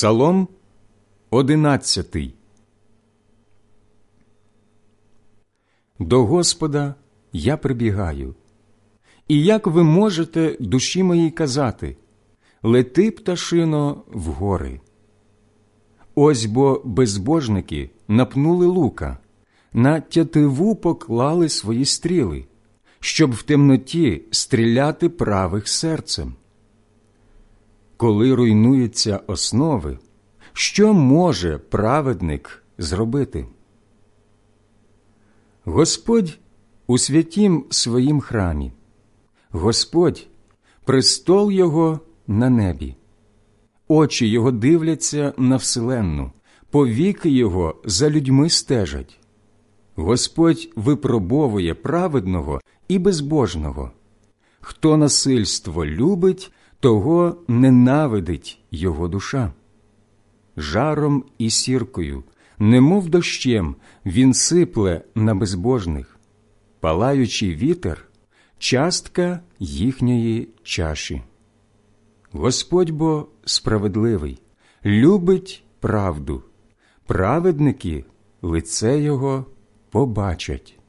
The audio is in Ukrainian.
Псалом одинадцятий. До Господа я прибігаю. І як ви можете душі моїй казати Лети, пташино, в гори. Ось бо безбожники напнули лука, на тятиву поклали свої стріли, щоб в темноті стріляти правих серцем. Коли руйнуються основи, що може праведник зробити? Господь у святім своїм храмі, Господь престол Його на небі, очі Його дивляться на вселенну, повіки Його за людьми стежать. Господь випробовує праведного і безбожного. Хто насильство любить, того ненавидить його душа. Жаром і сіркою, немов дощем, він сипле на безбожних, палаючий вітер, частка їхньої чаші. Господь бо справедливий, любить правду, праведники лице Його побачать.